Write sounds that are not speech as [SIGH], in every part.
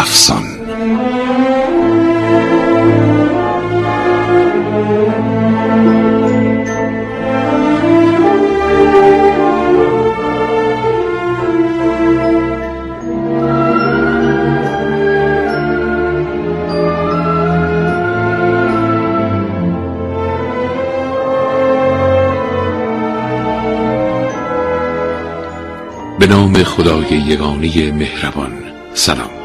افسان. به نام خدای یگانه مهربان. سلام.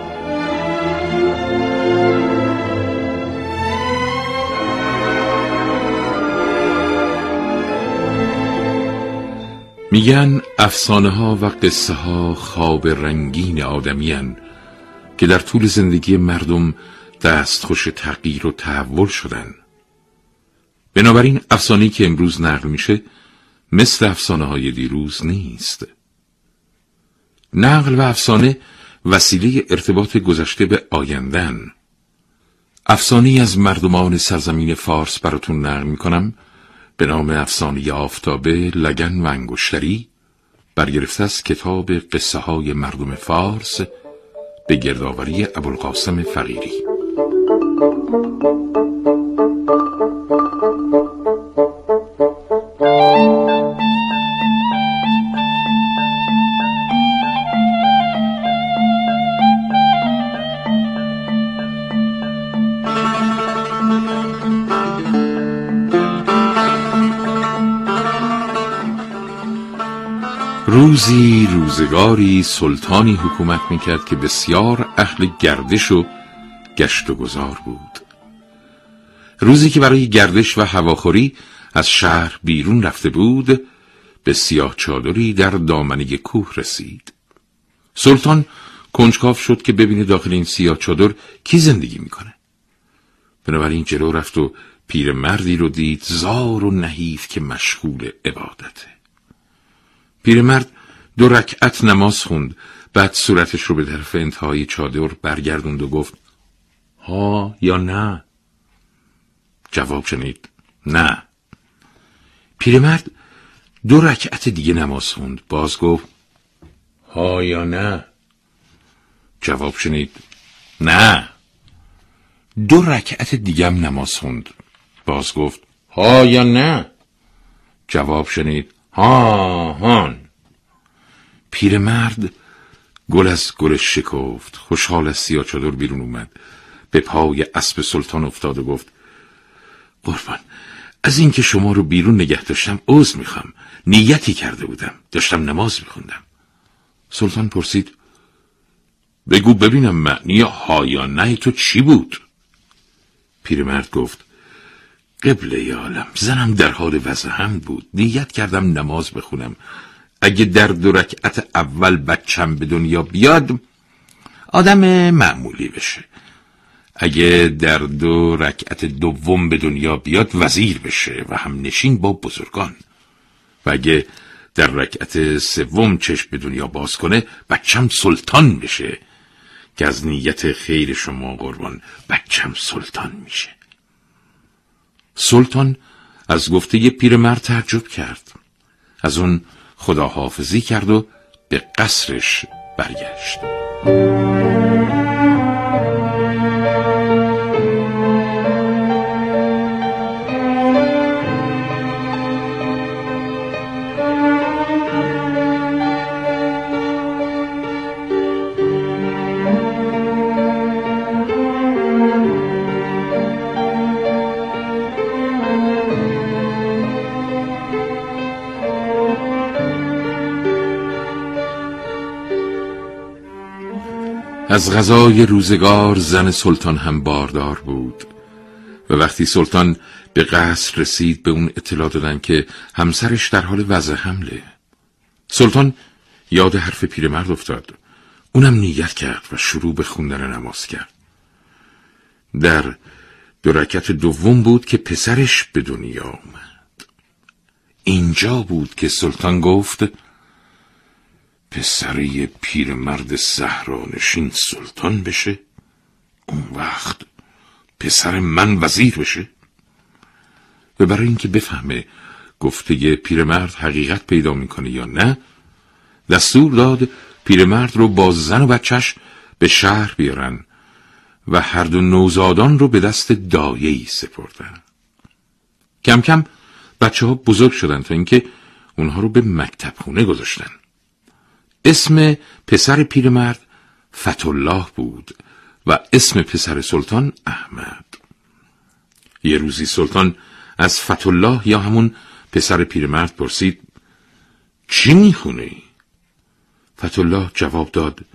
میگن افسانه ها و قصه ها خواب رنگین آدمیان که در طول زندگی مردم دستخوش تغییر و تحول شدن. بنابراین افسانه‌ای که امروز نقل میشه مثل افسانه های دیروز نیست. نقل و افسانه وسیله ارتباط گذشته به آیندن افسانه از مردمان سرزمین فارس براتون نقل می‌کنم به نام افسانه آفتابه لگن و انگشتری برگرفته از کتاب قصه های مردم فارس به گردآوری ابوالقاسم فقیری. روزگاری سلطانی حکومت می‌کرد که بسیار اهل گردش و گشت و گذار بود. روزی که برای گردش و هواخوری از شهر بیرون رفته بود به سیاه چادری در دامنه کوه رسید. سلطان کنجکاف شد که ببینه داخل این سیاه چادر کی زندگی می‌کنه. بنابراین جلو رفت و پیرمردی رو دید زار و نحیف که مشغول عبادته. پیرمرد دو رکعت نماز خوند. بعد صورتش رو به طرف انتهای چادر برگردوند و گفت ها یا نه؟ جواب شنید نه. پیرمرد دو رکعت دیگه نماز خوند. باز گفت ها یا نه؟ جواب شنید نه. دو رکعت دیگه هم نماز خوند. باز گفت ها یا نه؟ جواب شنید ها هان. پیرمرد گل از گلش شکفت خوشحال از سیاه چادر بیرون اومد. به پای اسب سلطان افتاد و گفت قربان از اینکه شما رو بیرون نگه داشتم عذر می‌خوام. نیتی کرده بودم. داشتم نماز میخوندم. سلطان پرسید بگو ببینم معنی ها یا نه تو چی بود؟ پیرمرد گفت قبله عالم زنم در حال وضع هم بود. نیت کردم نماز بخونم. اگه در دو رکعت اول بچم به دنیا بیاد آدم معمولی بشه. اگه در دو رکعت دوم به دنیا بیاد وزیر بشه و هم نشین با بزرگان. و اگه در رکعت سوم چشم به دنیا باز کنه بچم سلطان بشه. که از نیت خیر شما قربان بچم سلطان میشه. سلطان از گفته پیرمرد تعجب کرد. از اون خداحافظی کرد و به قصرش برگشت. از غذای روزگار زن سلطان هم باردار بود. و وقتی سلطان به قصر رسید به اون اطلاع دادن که همسرش در حال وضع حمله. سلطان یاد حرف پیرمرد افتاد. اونم نیت کرد و شروع به خوندن نماز کرد. در دو رکت دوم بود که پسرش به دنیا اومد اینجا بود که سلطان گفت پسری پیرمرد صحرانشین سلطان بشه؟ اون وقت پسر من وزیر بشه؟ و برای اینکه بفهمه گفته پیرمرد حقیقت پیدا می‌کنه یا نه دستور داد پیرمرد رو با زن و بچهش به شهر بیارن و هر دو نوزادان رو به دست دایهی سپردن. کم کم بچه ها بزرگ شدن تا اینکه اونها رو به مکتب خونه گذاشتن. اسم پسر پیرمرد فتولاه بود و اسم پسر سلطان احمد. یه روزی سلطان از فتولاه یا همون پسر پیرمرد پرسید چی می‌خونی؟ فتولاه جواب داد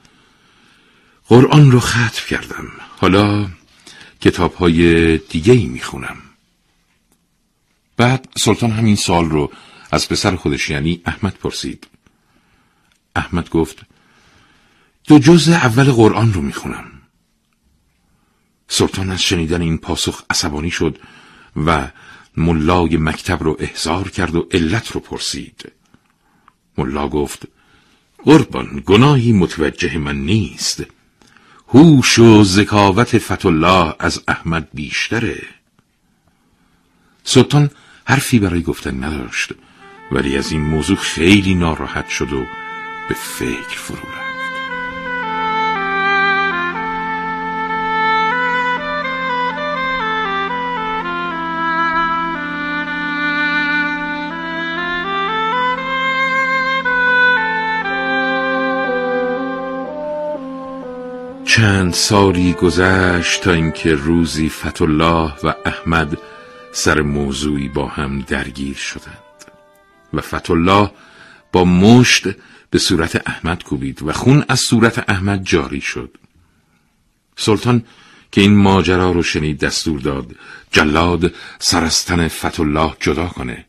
قرآن رو ختم کردم. حالا کتاب های دیگه ای می‌خونم. بعد سلطان همین سال رو از پسر خودش یعنی احمد پرسید. احمد گفت دو جز اول قرآن رو می‌خونم. سلطان از شنیدن این پاسخ عصبانی شد و ملای مکتب رو احضار کرد و علت رو پرسید. ملا گفت قربان گناهی متوجه من نیست. هوش و ذکاوت فتالله از احمد بیشتره. سلطان حرفی برای گفتن نداشت ولی از این موضوع خیلی ناراحت شد و به فکر فرو رفت. چند سالی گذشت تا اینکه روزی فتالله و احمد سر موضوعی با هم درگیر شدند. و فتالله با مشت به صورت احمد کوبید و خون از صورت احمد جاری شد. سلطان که این ماجرا رو شنید دستور داد جلاد سرستن فتالله جدا کنه.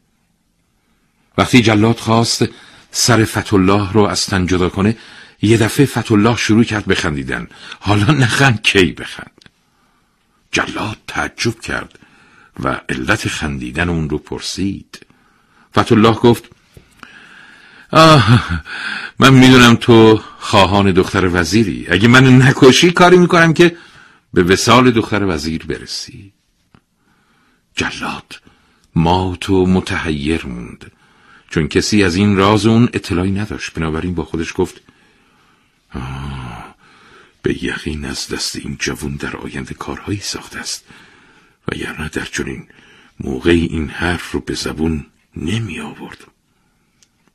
وقتی جلاد خواست سر فتالله رو از تن جدا کنه یه دفعه فتالله شروع کرد بخندیدن. حالا نخند کی بخند؟ جلاد تعجب کرد و علت خندیدن اون رو پرسید. فتالله گفت آه من می‌دونم تو خواهان دختر وزیری. اگه من نکشی کاری می‌کنم که به وسال دختر وزیر برسی. جلاد ما تو متحیر موند. چون کسی از این راز اون اطلاعی نداشت. بنابراین با خودش گفت آه به یقین از دست این جوون در آینده کارهایی ساخته است. و یعنی در چنین موقعی این حرف رو به زبون نمی آورد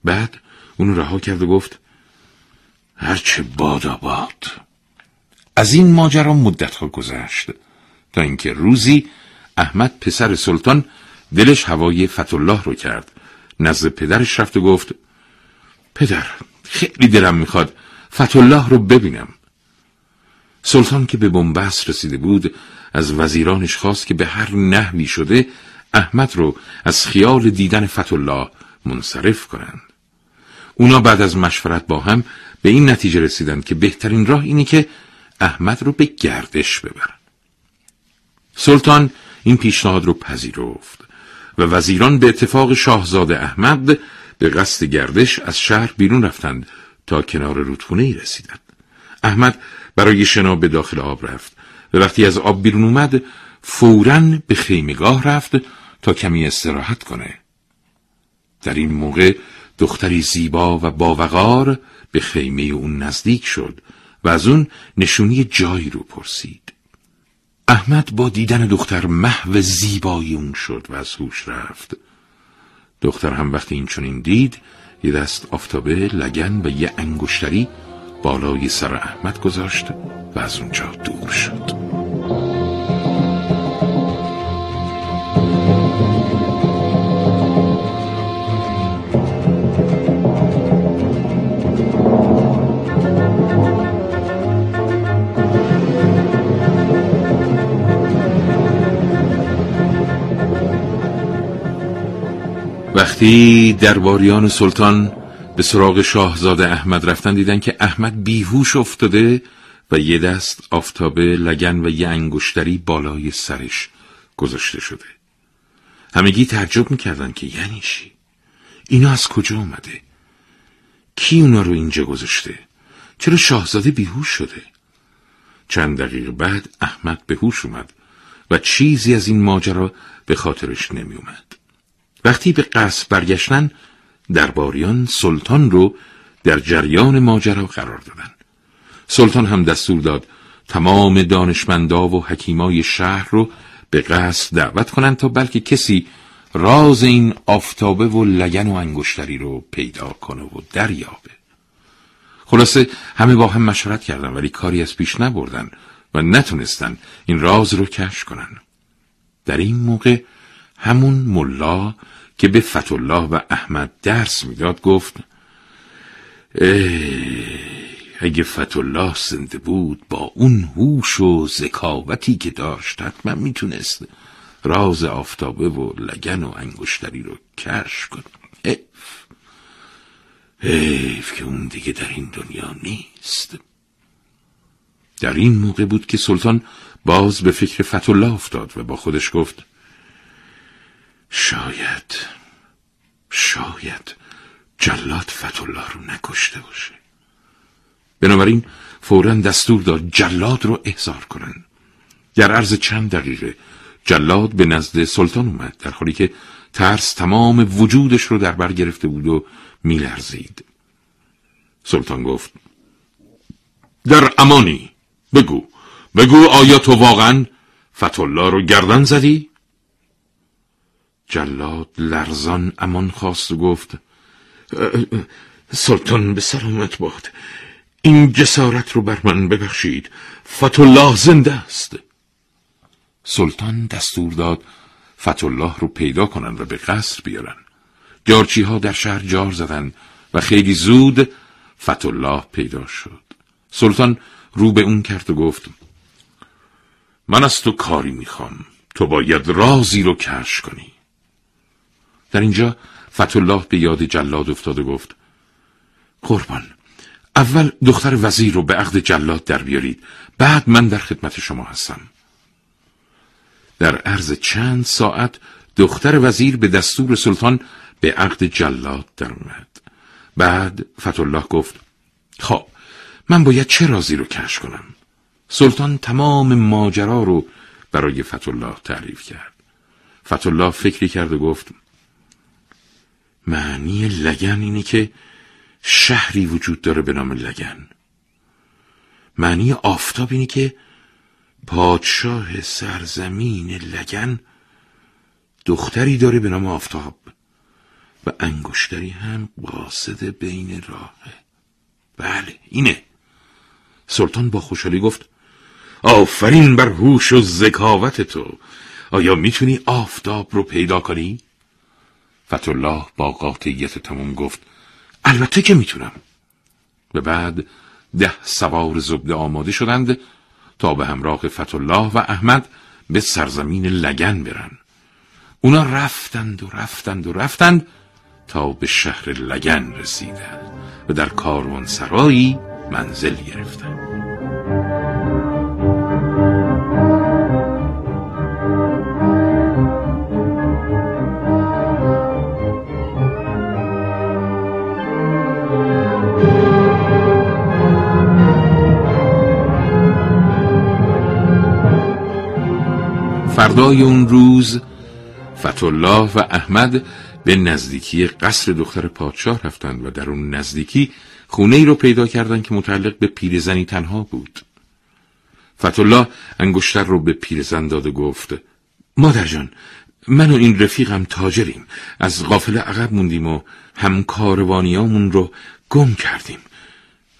بعد اونو رها کرد و گفت هرچه باد آباد. از این ماجرا مدتها گذشت تا اینکه روزی احمد پسر سلطان دلش هوای فتالله رو کرد. نزد پدرش رفت و گفت پدر خیلی دلم می‌خواد فتالله رو ببینم. سلطان که به بنبست رسیده بود از وزیرانش خواست که به هر نحوی شده احمد رو از خیال دیدن فتالله منصرف کنند. اونا بعد از مشورت با هم به این نتیجه رسیدند که بهترین راه اینه که احمد رو به گردش ببرن. سلطان این پیشنهاد رو پذیرفت و وزیران به اتفاق شاهزاده احمد به قصد گردش از شهر بیرون رفتند تا کنار رودخونه ای رسیدند. احمد برای شنا به داخل آب رفت و وقتی از آب بیرون اومد فورا به خیمگاه رفت تا کمی استراحت کنه. در این موقع دختری زیبا و باوقار به خیمه اون نزدیک شد و از اون نشونی جایی رو پرسید. احمد با دیدن دختر محو زیبایی اون شد و از هوش رفت. دختر هم وقتی این چنین دید یه دست آفتابه لگن و یه انگشتری بالای سر احمد گذاشت و از اونجا دور شد. وقتی درباریان سلطان به سراغ شاهزاده احمد رفتن دیدن که احمد بیهوش افتاده و یه دست آفتابه لگن و یه انگشتری بالای سرش گذاشته شده. همگی تعجب می‌کردن که یعنی چی؟ اینا از کجا آمده کی اونا رو اینجا گذاشته؟ چرا شاهزاده بیهوش شده؟ چند دقیقه بعد احمد به هوش اومد و چیزی از این ماجرا به خاطرش نمی اومد. وقتی به قصد برگشتن درباریان سلطان رو در جریان ماجرا قرار دادن. سلطان هم دستور داد تمام دانشمندا و حکیمای شهر رو به قصد دعوت کنند تا بلکه کسی راز این آفتابه و لگن و انگشتری رو پیدا کنه و دریابه. خلاصه همه با هم مشورت کردن ولی کاری از پیش نبردن و نتونستن این راز رو کش کنن. در این موقع همون ملا که به فتولlah و احمد درس می‌داد گفت اگه فتولlah زنده بود با اون هوش و ذکاوتی که داشت حتما می‌تونست راز آفتابه و لگن و انگشتری رو کش کنه حیف حیف که اون دیگه در این دنیا نیست. در این موقع بود که سلطان باز به فکر فتولlah افتاد و با خودش گفت شاید شاید جلاد فتولlah رو نکشته باشه. بنابراین فورا دستور داد جلاد رو احضار کنن. در عرض چند دقیقه جلاد به نزد سلطان اومد در حالی که ترس تمام وجودش رو در بر گرفته بود و میلرزید. سلطان گفت در امانی بگو بگو آیا تو واقعا فتولlah رو گردن زدی؟ جلاد لرزان امان خواست و گفت سلطان به سلامت باد. این جسارت رو بر من ببخشید. فتولlah زنده است. سلطان دستور داد فتولlah رو پیدا کنند و به قصر بیارن جارچی ها در شهر جار زدند و خیلی زود فتولlah پیدا شد. سلطان رو به اون کرد و گفت من از تو کاری می‌خوام. تو باید رازی رو کش کنی. در اینجا فتولlah به یاد جلاد افتاد و گفت قربان اول دختر وزیر رو به عقد جلاد در بیارید بعد من در خدمت شما هستم. در عرض چند ساعت دختر وزیر به دستور سلطان به عقد جلاد در اومد. بعد فتولlah گفت خب من باید چه رازی رو کش کنم؟ سلطان تمام ماجرا رو برای فتولlah تعریف کرد. فتولlah فکری کرد و گفت معنی لگن اینه که شهری وجود داره به نام لگن. معنی آفتاب اینه که پادشاه سرزمین لگن دختری داره به نام آفتاب و انگشتری هم قاصد بین راهه. بله اینه. سلطان با خوشحالی گفت آفرین بر هوش و ذکاوت تو. آیا می‌تونی آفتاب رو پیدا کنی؟ فتولlah با قاطعیت تمام گفت البته که می‌تونم. و بعد ده سوار زبده آماده شدند تا به همراه فتولlah و احمد به سرزمین لگن برن. اونا رفتند و رفتند و رفتند تا به شهر لگن رسیدند. و در کاروان سرایی منزل گرفتند. فردای اون روز فتولlah و احمد به نزدیکی قصر دختر پادشاه رفتند و در اون نزدیکی خونه ای رو پیدا کردند که متعلق به پیرزنی تنها بود. فتولlah انگشتر رو به پیرزن داد و گفت مادر جان من و این رفیقم تاجریم. از غافل عقب موندیم و همکاروانیامون رو گم کردیم.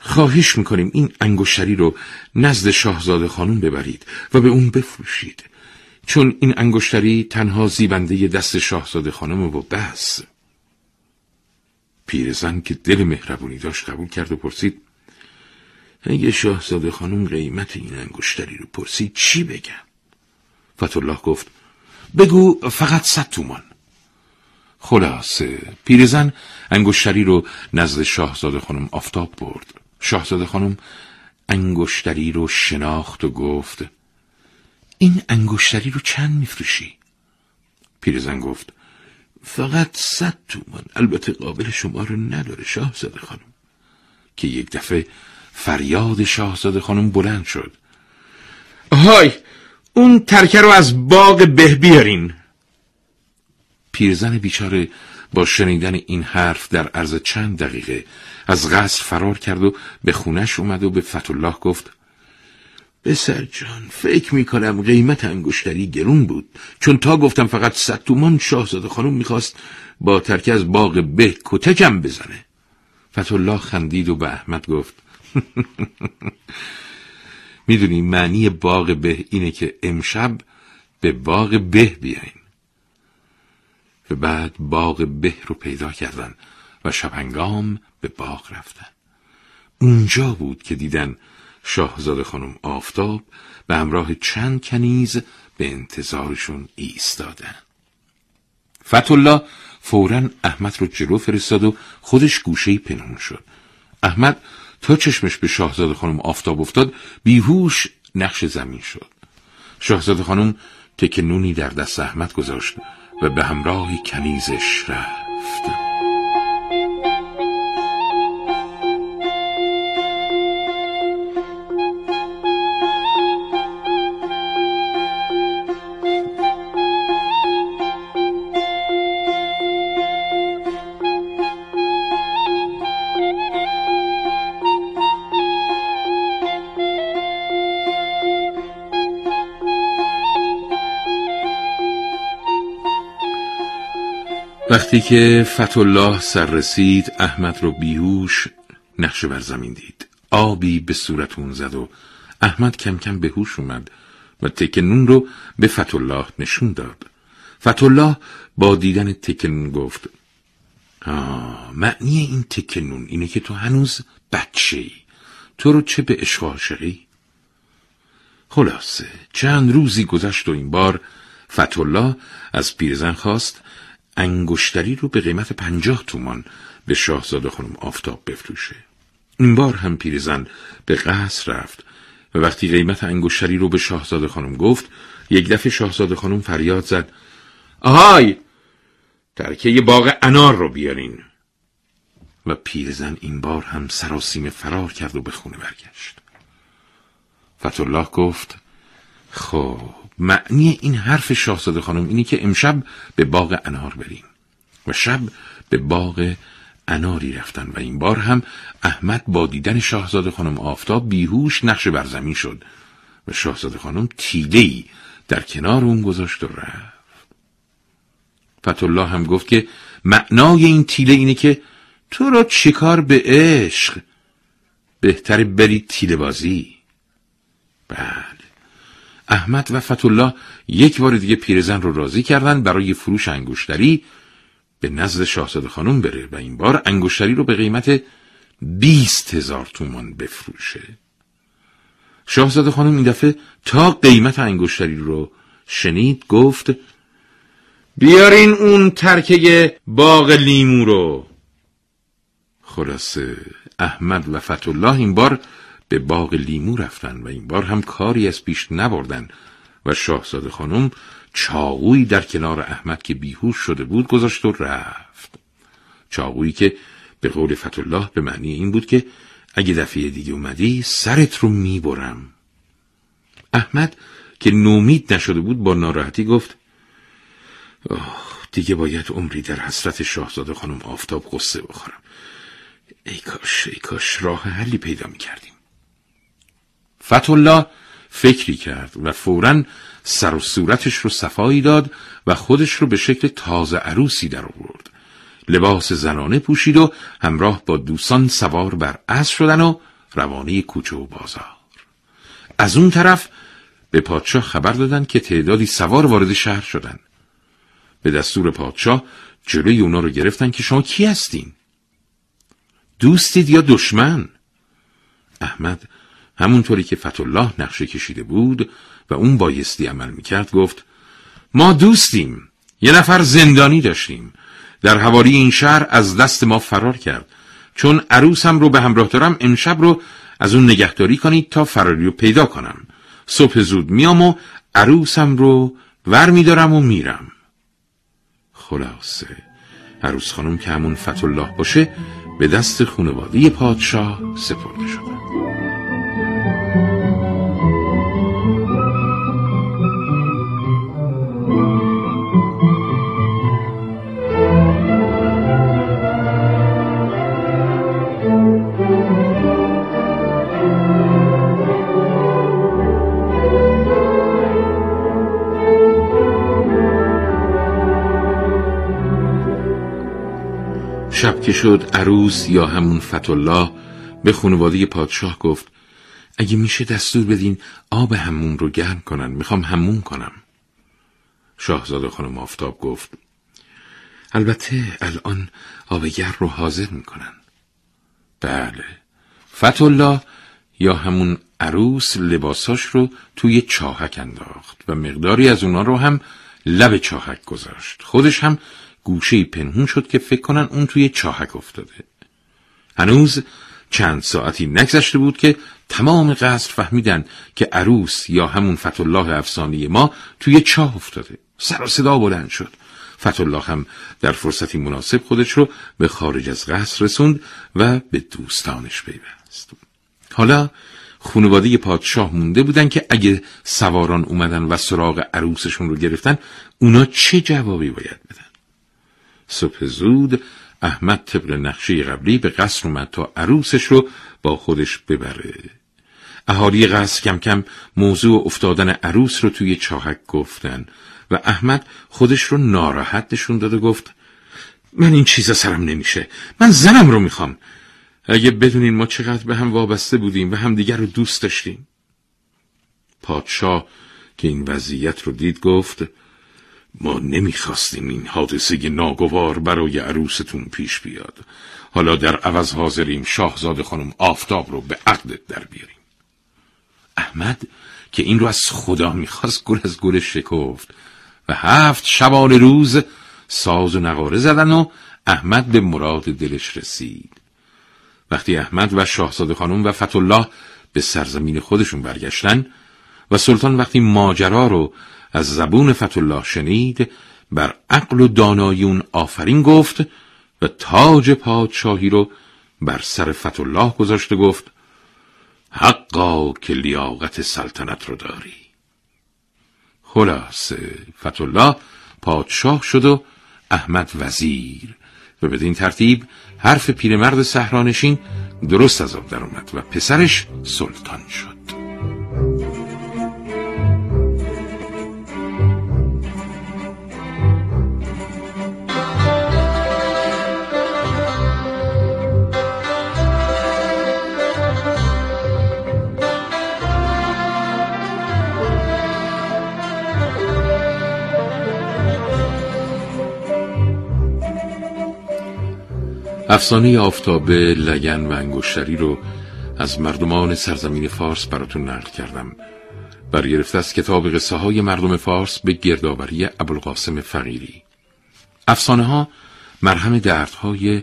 خواهش می‌کنیم این انگشتری رو نزد شاهزاده خانم ببرید و به اون بفروشید. چون این انگشتری تنها زیبنده دست شاهزاده خانم و بس پیرزن که دل مهربونی داشت قبول کرد و پرسید اگه شاهزاده خانم قیمت این انگشتری رو پرسید چی بگم؟ فتولlah گفت بگو فقط صد تومان. خلاصه پیرزن انگشتری رو نزد شاهزاده خانم آفتاب برد. شاهزاده خانم انگشتری رو شناخت و گفت این انگشتری رو چند میفروشی؟ پیرزن گفت فقط صد تومان. البته قابل شما رو نداره شاهزاده خانم. که یک دفعه فریاد شاهزاده خانم بلند شد. های اون ترکه رو از باغ به بیارین. پیرزن بیچاره با شنیدن این حرف در عرض چند دقیقه از قصر فرار کرد و به خونش اومد و به فتولاه گفت پسر جان فکر می‌کنم قیمت انگشتری گرون بود. چون تا گفتم فقط صد تومان شاهزاده خانم می‌خواست با ترک از باغ به کتکم بزنه. فتولاه خندید و به احمد گفت [LAUGHS] می‌دونی معنی باغ به اینه که امشب به باغ به بیاین. و بعد باغ به رو پیدا کردن و شبنگام به باغ رفتن. اونجا بود که دیدن شاهزاده خانم آفتاب به همراه چند کنیز به انتظارشون ایستادن. فتولا فورا احمد رو جلو فرستاد و خودش گوشه پنهون شد. احمد تا چشمش به شاهزاده خانم آفتاب افتاد بیهوش نقش زمین شد. شاهزاده خانم تک نونی در دست احمد گذاشت و به همراه کنیزش رفت. وقتی که فتولاه سر رسید احمد رو بیهوش نقشه بر زمین دید. آبی به صورتون زد و احمد کم کم به هوش اومد و تکنون رو به فتولاه نشون داد. فتولاه با دیدن تکنون گفت آه معنی این تکنون اینه که تو هنوز بچه ای تو رو چه به عشق عاشقی؟ خلاصه چند روزی گذشت و این بار فتولاه از پیرزن خواست انگشتری رو به قیمت پنجاه تومان به شاهزاده خانم آفتاب بفروشه. این بار هم پیرزن به قصر رفت و وقتی قیمت انگشتری رو به شاهزاده خانم گفت یک دفعه شاهزاده خانم فریاد زد آهای! ترکه باغ انار رو بیارین. و پیرزن این بار هم سراسیم فرار کرد و به خونه برگشت. فتولاه گفت خب معنی این حرف شاهزاده خانم اینی که امشب به باغ انار بریم. و شب به باغ اناری رفتن و این بار هم احمد با دیدن شاهزاده خانم آفتاب بیهوش نقش بر زمین شد. و شاهزاده خانم تیلهی در کنار اون گذاشت و رفت. فتالله هم گفت که معنای این تیله اینه که تو را چیکار به عشق؟ بهتر بری تیله بازی. بله. احمد و فتولlah یک بار دیگه پیرزن رو راضی کردن برای فروش انگشتری به نزد شاهزاده خانم بره و این بار انگشتری رو به قیمت بیست هزار تومان بفروشه. شاهزاده خانم این دفعه تا قیمت انگشتری رو شنید گفت بیارین اون ترکه باغ لیمو رو. خلاصه احمد و فتولlah این بار به باغ لیمو رفتن و این بار هم کاری از پیش نبردن و شاهزاده خانم چاقویی در کنار احمد که بیهوش شده بود گذاشت و رفت. چاقویی که به قول فتولاه به معنی این بود که اگه دفعه دیگه اومدی سرت رو می‌برم. احمد که نومید نشده بود با ناراحتی گفت اوه دیگه باید عمری در حسرت شاهزاده خانم آفتاب قصه بخورم. ای کاش ای کاش راه حلی پیدا می‌کردیم. فتولا فکری کرد و فورا سر و صورتش رو صفایی داد و خودش رو به شکل تازه عروسی در آورد. لباس زنانه پوشید و همراه با دوستان سوار بر اسب شدن و روانه کوچه و بازار. از اون طرف به پادشاه خبر دادن که تعدادی سوار وارد شهر شدن. به دستور پادشاه جلوی اونا رو گرفتن که شما کی هستین؟ دوستید یا دشمن؟ احمد همونطوری که فتولاه نقشه کشیده بود و اون بایستی عمل می‌کرد گفت ما دوستیم یه نفر زندانی داشتیم. در حوالی این شهر از دست ما فرار کرد. چون عروسم رو به همراه دارم امشب رو از اون نگهداری کنید تا فراری رو پیدا کنم. صبح زود میام و عروسم رو ور میدارم و میرم. خلاصه عروس خانم که همون فتولاه باشه به دست خانواده پادشاه سپرده شدن که شد عروس یا همون فتالله به خانواده پادشاه گفت اگه میشه دستور بدین آب هموم رو گرم کنن می‌خوام هموم کنم. شاهزاده خانم آفتاب گفت البته الان آب گرم رو حاضر می‌کنن. بله فتالله یا همون عروس لباساش رو توی چاهک انداخت و مقداری از اونا رو هم لب چاهک گذاشت. خودش هم گوشه پنهون شد که فکر کنن اون توی چاهک افتاده. هنوز چند ساعتی نگذشته بود که تمام قصر فهمیدن که عروس یا همون فتالله افسانی ما توی چاه افتاده. سر و صدا بلند شد. فتالله هم در فرصتی مناسب خودش رو به خارج از قصر رسوند و به دوستانش پیوست. حالا خانواده پادشاه مونده بودن که اگه سواران اومدن و سراغ عروسشون رو گرفتن اونا چه جوابی باید بدن؟ صبح زود احمد طبق نقشه قبلی به قصر اومد تا عروسش رو با خودش ببره. اهالی قصر کم کم موضوع افتادن عروس رو توی چاهک گفتن و احمد خودش رو ناراحت نشون داد و گفت من این چیزا سرم نمیشه. من زنم رو می‌خوام. اگه بدونین ما چقدر به هم وابسته بودیم و همدیگر رو دوست داشتیم. پادشاه که این وضعیت رو دید گفت ما نمی‌خواستیم این حادثه ناگوار برای عروستون پیش بیاد. حالا در عوض حاضریم شاهزاده خانم آفتاب رو به عقدت در بیاریم. احمد که این رو از خدا می‌خواست گل از گل شکفت. و هفت شبان روز ساز و نقاره زدن و احمد به مراد دلش رسید. وقتی احمد و شاهزاده خانم و فتولlah به سرزمین خودشون برگشتن و سلطان وقتی ماجرا رو از زبون فتولlah شنید بر عقل و دانایون آفرین گفت و تاج پادشاهی رو بر سر فتولlah گذاشته گفت حقا که لیاقت سلطنت رو داری. خلاصه فتولlah پادشاه شد و احمد وزیر و بدین ترتیب حرف پیرمرد صحرانشین درست از آب در اومد و پسرش سلطان شد. افسانه آفتابه لگن و انگشتری رو از مردمان سرزمین فارس براتون نقل کردم. برگرفته از کتاب قصه های مردم فارس به گردآوری ابوالقاسم فقیری. افسانه ها مرهم دردهای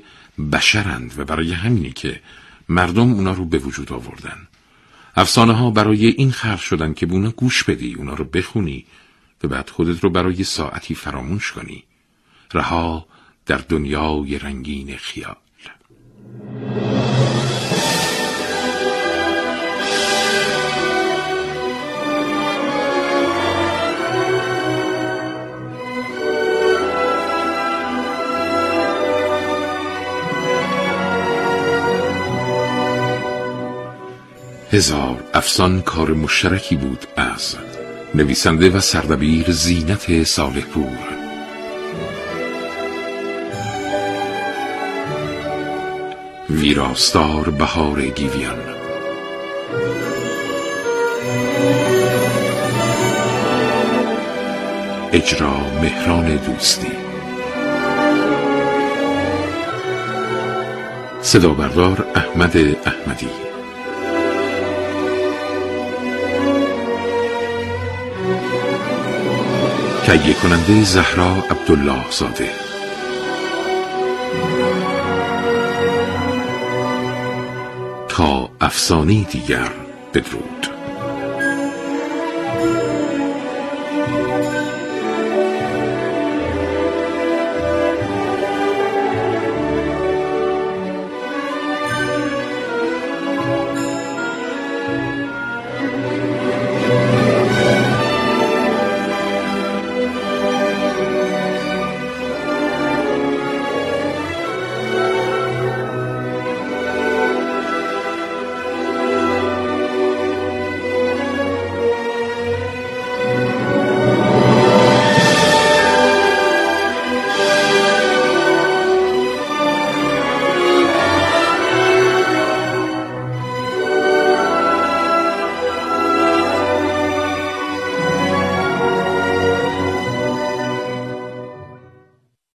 بشرند و برای همینی که مردم اونا رو به وجود آوردن. افسانه ها برای این خلق شدن که به گوش بدی اونا رو بخونی و بعد خودت رو برای ساعتی فراموش کنی. رها در دنیای رنگین خیال. هزار افسان کار مشترکی بود از نویسنده و سردبیر زینت صالح پور ویراستار بهار گیویان. اجرا مهران دوستی. صدا بردار احمد احمدی. تهیه کننده زهرا عبدالله زاده. افسانه دیگر بدرود.